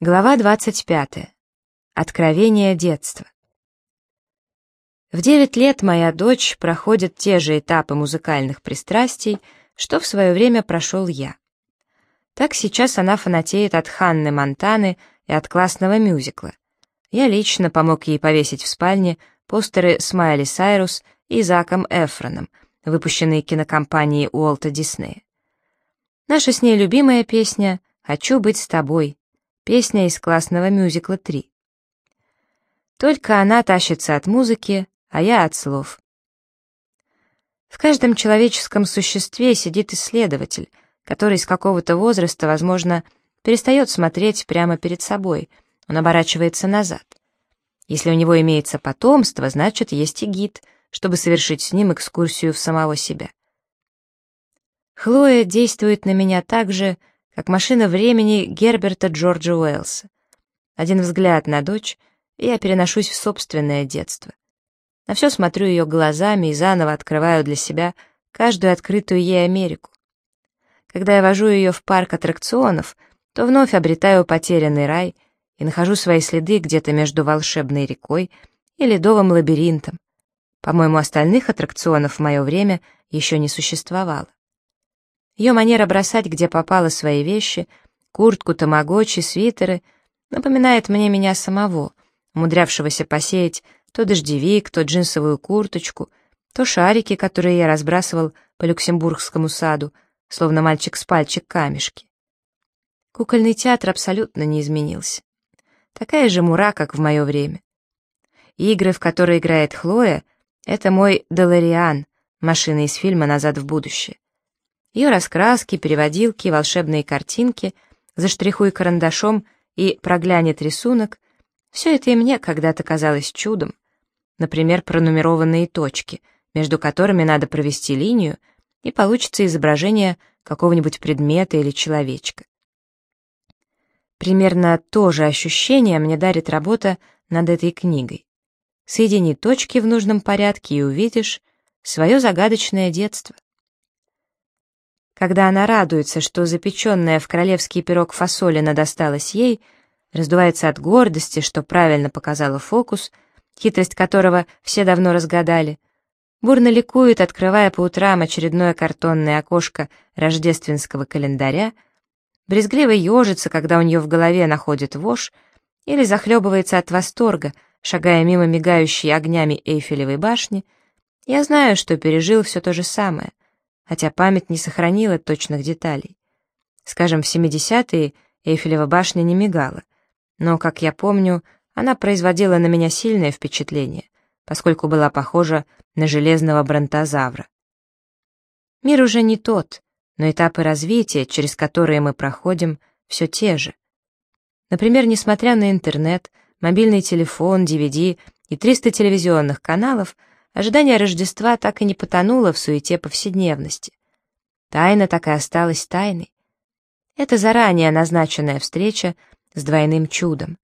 Глава 25. Откровение детства. В 9 лет моя дочь проходит те же этапы музыкальных пристрастий, что в свое время прошел я. Так сейчас она фанатеет от Ханны Монтаны и от классного мюзикла. Я лично помог ей повесить в спальне постеры с Майли Сайрус и Заком Эфроном, выпущенные кинокомпанией Уолта Диснея. Наша с ней любимая песня «Хочу быть с тобой» Песня из классного мюзикла «3». Только она тащится от музыки, а я от слов. В каждом человеческом существе сидит исследователь, который с какого-то возраста, возможно, перестает смотреть прямо перед собой, он оборачивается назад. Если у него имеется потомство, значит, есть и гид, чтобы совершить с ним экскурсию в самого себя. Хлоя действует на меня так же, как машина времени Герберта Джорджа Уэллса. Один взгляд на дочь, и я переношусь в собственное детство. На все смотрю ее глазами и заново открываю для себя каждую открытую ей Америку. Когда я вожу ее в парк аттракционов, то вновь обретаю потерянный рай и нахожу свои следы где-то между волшебной рекой и ледовым лабиринтом. По-моему, остальных аттракционов в мое время еще не существовало. Ее манера бросать, где попало свои вещи, куртку, тамагочи, свитеры, напоминает мне меня самого, умудрявшегося посеять то дождевик, то джинсовую курточку, то шарики, которые я разбрасывал по Люксембургскому саду, словно мальчик с пальчик камешки. Кукольный театр абсолютно не изменился. Такая же мура, как в мое время. Игры, в которые играет Хлоя, это мой Делариан, машина из фильма «Назад в будущее». Ее раскраски, переводилки, волшебные картинки, заштрихуй карандашом и проглянет рисунок — все это и мне когда-то казалось чудом. Например, пронумерованные точки, между которыми надо провести линию, и получится изображение какого-нибудь предмета или человечка. Примерно то же ощущение мне дарит работа над этой книгой. Соедини точки в нужном порядке и увидишь свое загадочное детство. Когда она радуется, что запеченная в королевский пирог фасолина досталась ей, раздувается от гордости, что правильно показала фокус, хитрость которого все давно разгадали, бурно ликует, открывая по утрам очередное картонное окошко рождественского календаря, брезгливо ежится, когда у нее в голове находит вошь, или захлебывается от восторга, шагая мимо мигающей огнями Эйфелевой башни, я знаю, что пережил все то же самое — хотя память не сохранила точных деталей. Скажем, в 70-е Эйфелева башня не мигала, но, как я помню, она производила на меня сильное впечатление, поскольку была похожа на железного бронтозавра. Мир уже не тот, но этапы развития, через которые мы проходим, все те же. Например, несмотря на интернет, мобильный телефон, DVD и 300 телевизионных каналов — Ожидание Рождества так и не потонуло в суете повседневности. Тайна так и осталась тайной. Это заранее назначенная встреча с двойным чудом,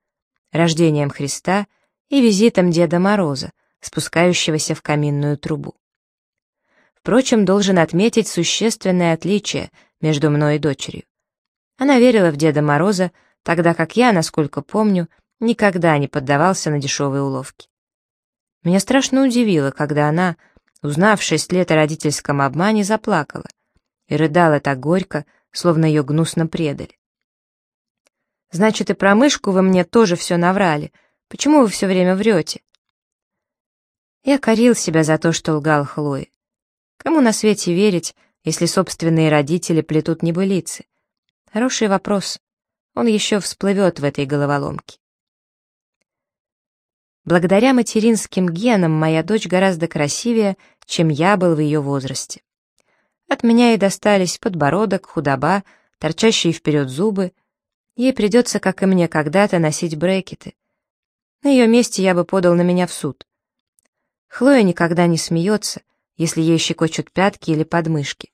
рождением Христа и визитом Деда Мороза, спускающегося в каминную трубу. Впрочем, должен отметить существенное отличие между мной и дочерью. Она верила в Деда Мороза, тогда как я, насколько помню, никогда не поддавался на дешевые уловки. Меня страшно удивило, когда она, узнав шесть лет о родительском обмане, заплакала и рыдала так горько, словно ее гнусно предали. «Значит, и про мышку вы мне тоже все наврали. Почему вы все время врете?» Я корил себя за то, что лгал Хлое. Кому на свете верить, если собственные родители плетут небылицы? Хороший вопрос. Он еще всплывет в этой головоломке. Благодаря материнским генам моя дочь гораздо красивее, чем я был в ее возрасте. От меня и достались подбородок, худоба, торчащие вперед зубы. Ей придется, как и мне когда-то, носить брекеты. На ее месте я бы подал на меня в суд. Хлоя никогда не смеется, если ей щекочут пятки или подмышки.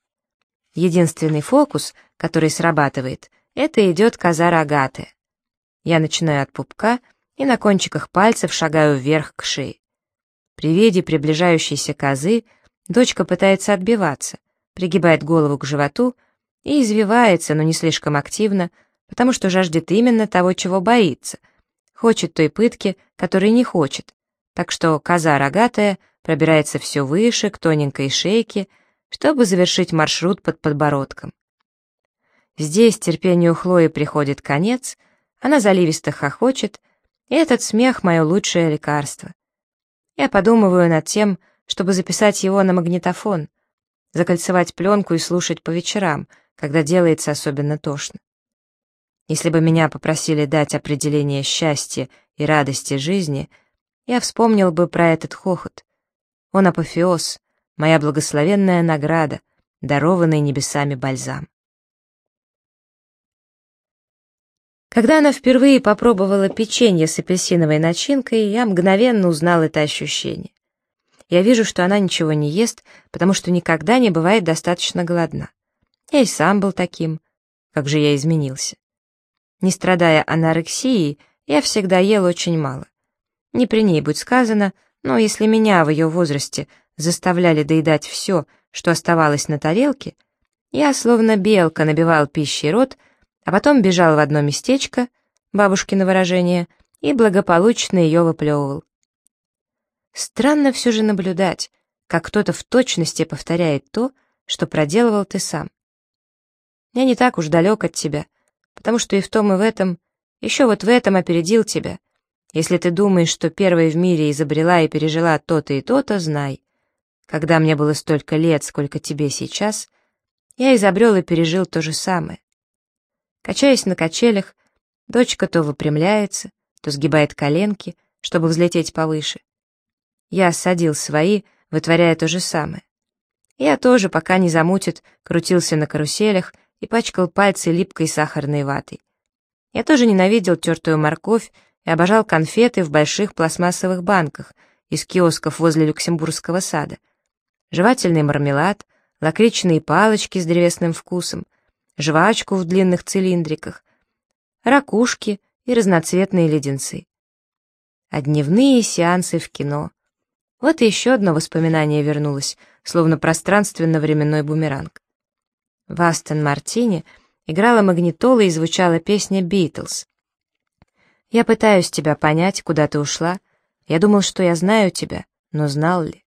Единственный фокус, который срабатывает, это идет коза рогатая. Я начинаю от пупка — и на кончиках пальцев шагаю вверх к шее. При виде приближающейся козы дочка пытается отбиваться, пригибает голову к животу и извивается, но не слишком активно, потому что жаждет именно того, чего боится, хочет той пытки, которой не хочет, так что коза рогатая пробирается все выше, к тоненькой шейке, чтобы завершить маршрут под подбородком. Здесь терпению Хлои приходит конец, она заливисто хохочет, этот смех — мое лучшее лекарство. Я подумываю над тем, чтобы записать его на магнитофон, закольцевать пленку и слушать по вечерам, когда делается особенно тошно. Если бы меня попросили дать определение счастья и радости жизни, я вспомнил бы про этот хохот. Он апофеоз, моя благословенная награда, дарованный небесами бальзам. Когда она впервые попробовала печенье с апельсиновой начинкой, я мгновенно узнал это ощущение. Я вижу, что она ничего не ест, потому что никогда не бывает достаточно голодна. Я и сам был таким. Как же я изменился. Не страдая анорексией, я всегда ел очень мало. Не при ней будь сказано, но если меня в ее возрасте заставляли доедать все, что оставалось на тарелке, я, словно белка, набивал пищей рот, а потом бежал в одно местечко, бабушкино выражение, и благополучно ее выплевывал. Странно все же наблюдать, как кто-то в точности повторяет то, что проделывал ты сам. Я не так уж далек от тебя, потому что и в том, и в этом, еще вот в этом опередил тебя. Если ты думаешь, что первой в мире изобрела и пережила то-то и то-то, знай. Когда мне было столько лет, сколько тебе сейчас, я изобрел и пережил то же самое. Качаясь на качелях, дочка то выпрямляется, то сгибает коленки, чтобы взлететь повыше. Я осадил свои, вытворяя то же самое. Я тоже, пока не замутит, крутился на каруселях и пачкал пальцы липкой сахарной ватой. Я тоже ненавидел тертую морковь и обожал конфеты в больших пластмассовых банках из киосков возле Люксембургского сада. Жевательный мармелад, лакричные палочки с древесным вкусом, жвачку в длинных цилиндриках, ракушки и разноцветные леденцы. А дневные сеансы в кино. Вот и еще одно воспоминание вернулось, словно пространственно-временной бумеранг. В Астон Мартине играла магнитола и звучала песня «Битлз». «Я пытаюсь тебя понять, куда ты ушла. Я думал, что я знаю тебя, но знал ли?»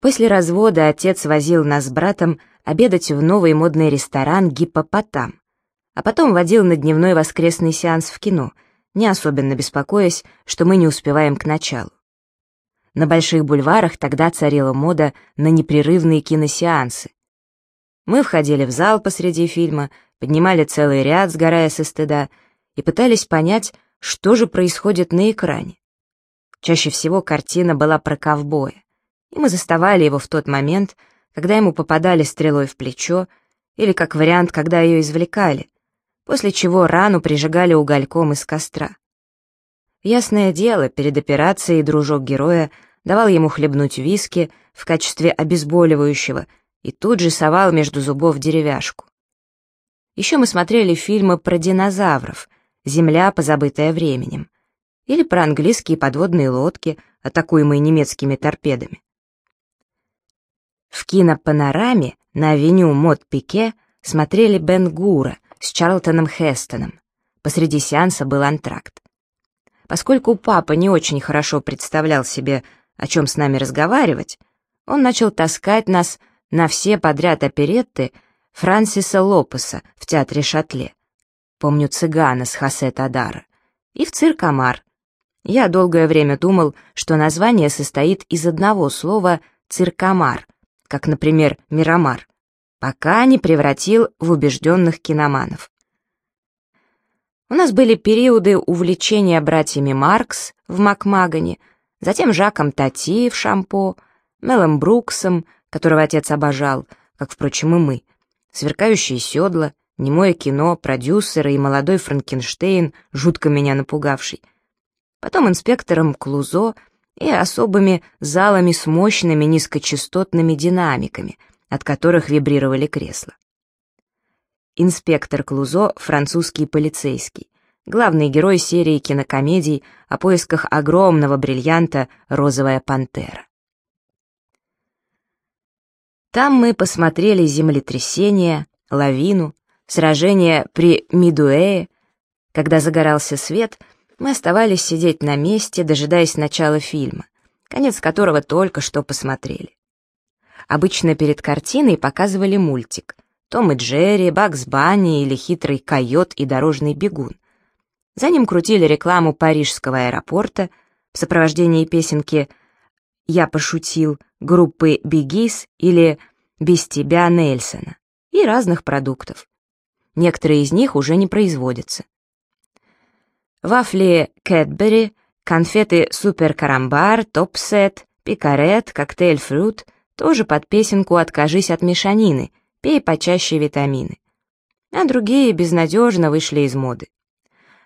После развода отец возил нас с братом обедать в новый модный ресторан «Гиппопотам», а потом водил на дневной воскресный сеанс в кино, не особенно беспокоясь, что мы не успеваем к началу. На больших бульварах тогда царила мода на непрерывные киносеансы. Мы входили в зал посреди фильма, поднимали целый ряд, сгорая со стыда, и пытались понять, что же происходит на экране. Чаще всего картина была про ковбоя, и мы заставали его в тот момент, когда ему попадали стрелой в плечо, или, как вариант, когда ее извлекали, после чего рану прижигали угольком из костра. Ясное дело, перед операцией дружок героя давал ему хлебнуть виски в качестве обезболивающего и тут же совал между зубов деревяшку. Еще мы смотрели фильмы про динозавров «Земля, позабытая временем» или про английские подводные лодки, атакуемые немецкими торпедами. В кинопанораме на авеню Мод-Пике смотрели Бен Гура с Чарлтоном Хестоном. Посреди сеанса был антракт. Поскольку папа не очень хорошо представлял себе, о чем с нами разговаривать, он начал таскать нас на все подряд оперетты Франсиса Лопеса в театре Шатле. Помню «Цыгана» с Хосе Тадара. И в цирк Амар. Я долгое время думал, что название состоит из одного слова «циркомар», как, например, «Мирамар», пока не превратил в убежденных киноманов. У нас были периоды увлечения братьями Маркс в Макмагане, затем Жаком Тати в Шампо, Мелом Бруксом, которого отец обожал, как, впрочем, и мы, сверкающие седла, немое кино, продюсеры и молодой Франкенштейн, жутко меня напугавший. Потом инспектором Клузо и особыми залами с мощными низкочастотными динамиками, от которых вибрировали кресла. Инспектор Клузо — французский полицейский, главный герой серии кинокомедий о поисках огромного бриллианта «Розовая пантера». Там мы посмотрели землетрясение, лавину, сражение при Мидуэе, когда загорался свет, мы оставались сидеть на месте, дожидаясь начала фильма, конец которого только что посмотрели. Обычно перед картиной показывали мультик «Том и Джерри», «Бакс Банни» или «Хитрый койот и дорожный бегун». За ним крутили рекламу парижского аэропорта в сопровождении песенки «Я пошутил» группы «Бигис» или «Без тебя» Нельсона и разных продуктов. Некоторые из них уже не производятся. Вафли Кэтбери, конфеты Супер Карамбар, Топсет, Пикарет, коктейль Фрут тоже под песенку «Откажись от мешанины», пей почаще витамины. А другие безнадежно вышли из моды.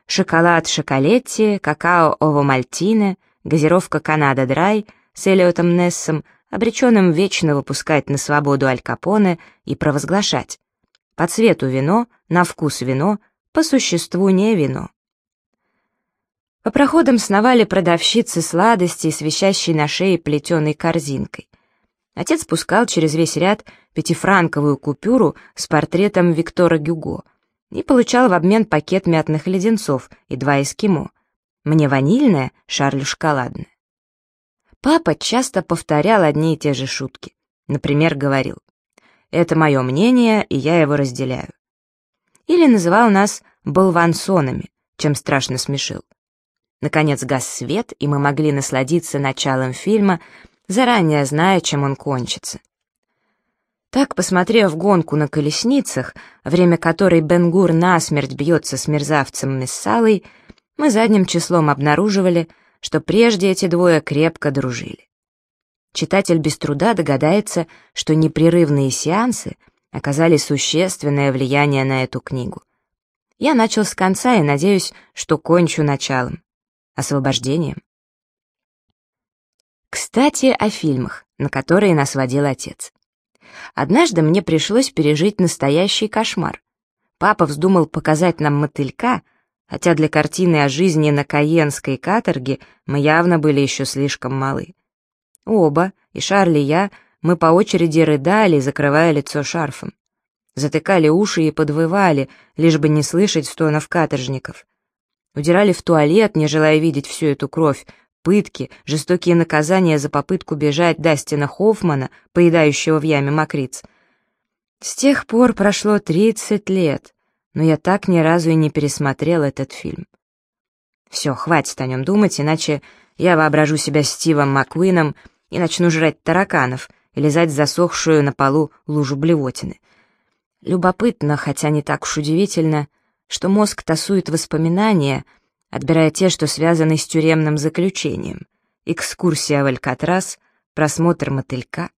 Шоколад Шоколетти, какао Ово Мальтине, газировка Канада Драй с Элиотом Нессом, обреченным вечно выпускать на свободу Аль Капоне и провозглашать. По цвету вино, на вкус вино, по существу не вино. По проходам сновали продавщицы сладостей с висящей на шее плетеной корзинкой. Отец спускал через весь ряд пятифранковую купюру с портретом Виктора Гюго — и получал в обмен пакет мятных леденцов и два эскимо. Мне ванильное, Шарлю шоколадное. Папа часто повторял одни и те же шутки. Например, говорил, «Это мое мнение, и я его разделяю». Или называл нас болвансонами, чем страшно смешил. Наконец гас свет, и мы могли насладиться началом фильма, заранее зная, чем он кончится. Так, посмотрев гонку на колесницах, время которой Бенгур насмерть бьется с мерзавцем Мессалой, мы задним числом обнаруживали, что прежде эти двое крепко дружили. Читатель без труда догадается, что непрерывные сеансы оказали существенное влияние на эту книгу. Я начал с конца и надеюсь, что кончу началом. Освобождением. Кстати, о фильмах, на которые нас водил отец. Однажды мне пришлось пережить настоящий кошмар. Папа вздумал показать нам мотылька, хотя для картины о жизни на Каенской каторге мы явно были еще слишком малы. Оба, и Шарли и я, мы по очереди рыдали, закрывая лицо шарфом. Затыкали уши и подвывали, лишь бы не слышать стонов каторжников. Удирали в туалет, не желая видеть всю эту кровь, пытки, жестокие наказания за попытку бежать Дастина Хоффмана, поедающего в яме мокриц. С тех пор прошло 30 лет, но я так ни разу и не пересмотрел этот фильм. Все, хватит о нем думать, иначе я воображу себя Стивом Маккуином и начну жрать тараканов и лизать засохшую на полу лужу блевотины. Любопытно, хотя не так уж удивительно, что мозг тасует воспоминания — отбирая те, что связаны с тюремным заключением. Экскурсия в Алькатрас, просмотр мотылька.